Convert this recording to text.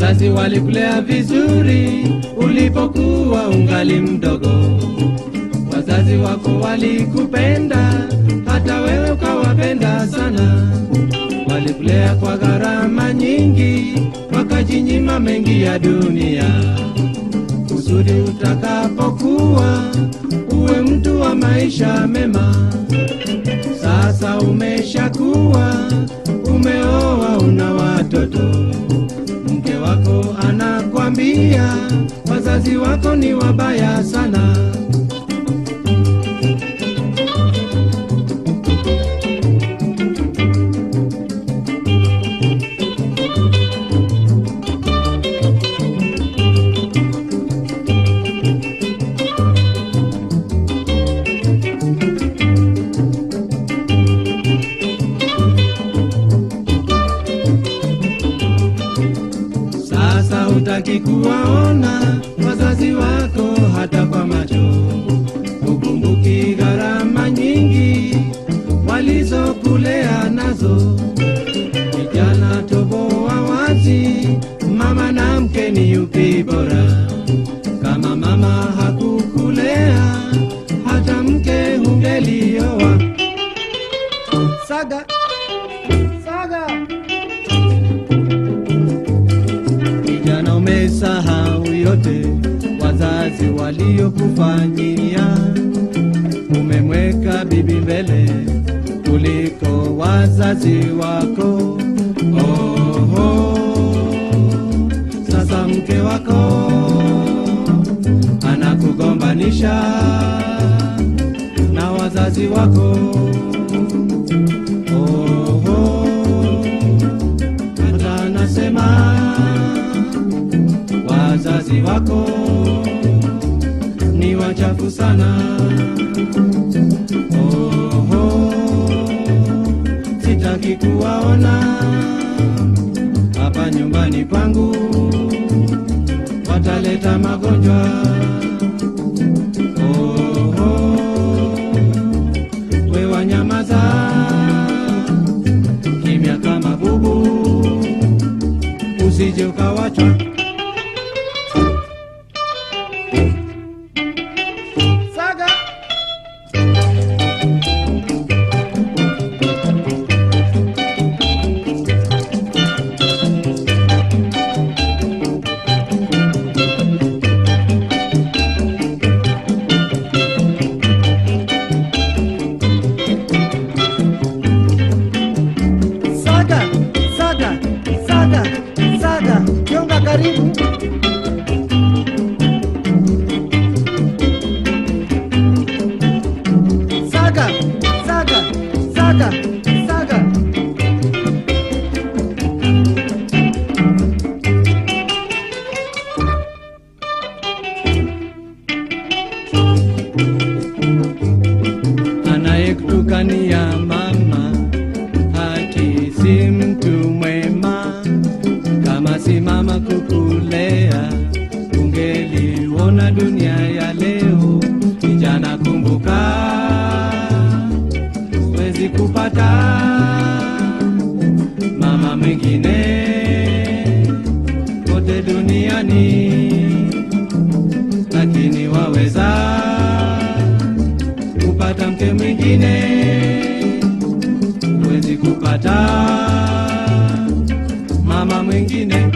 Wazazi walikulea vizuri ulipokuwa ungali mdogo. Wazazi wako walikupenda, hata wewe ukawapenda sana. Walikulea kwa gharama nyingi, wakajinyima mengi ya dunia, kusudi utakapokuwa uwe mtu wa maisha mema. Sasa umeshakuwa, umeoa, una watoto, wako anakwambia wazazi wako ni wabaya sana. Hutaki kuwaona wazazi wako hata kwa macho, ukumbuki gharama nyingi walizokulea nazo. Kijana toboa wazi, mama na mke ni yupi bora? Kama mama hakukulea, hata mke hungelioa. Saga. Waliokufanyia, umemweka bibi mbele kuliko wazazi wako. Oho, sasa mke wako anakugombanisha na wazazi wako. Oho, wazazi wako ni wachafu sana. Oho, sitaki kuwaona hapa nyumbani pangu, wataleta magonjwa. Saga, saga. Jonga karibu. Saga, mke mwingine, huwezi kupata mama mwingine.